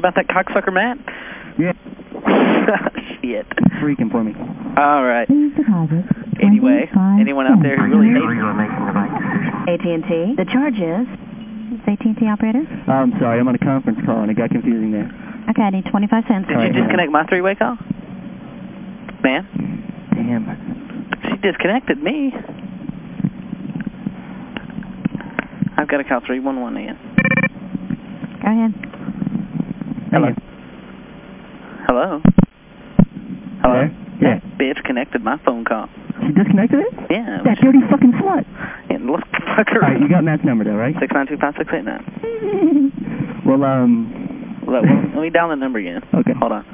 about that cocksucker Matt? Yeah. Shit. Freaking for me. All right. Please deposit. Anyway, anyone out there who really hates AT&T. The charge is... Is AT&T operator? Oh, I'm sorry, I'm on a conference call and it got confusing there. Okay, I need 25 cents. Did you disconnect my three-way call? Man? Damn. She disconnected me. I've got to call 311 again. Go ahead. Hello. Hello? Hello? Yeah. Bitch connected my phone call. She disconnected it? Yeah. That dirty fucking slut. And look, fucker. Alright, you got Matt's number though, right? 6925689. Well, um... Let, let me dial the number again. Okay. Hold on.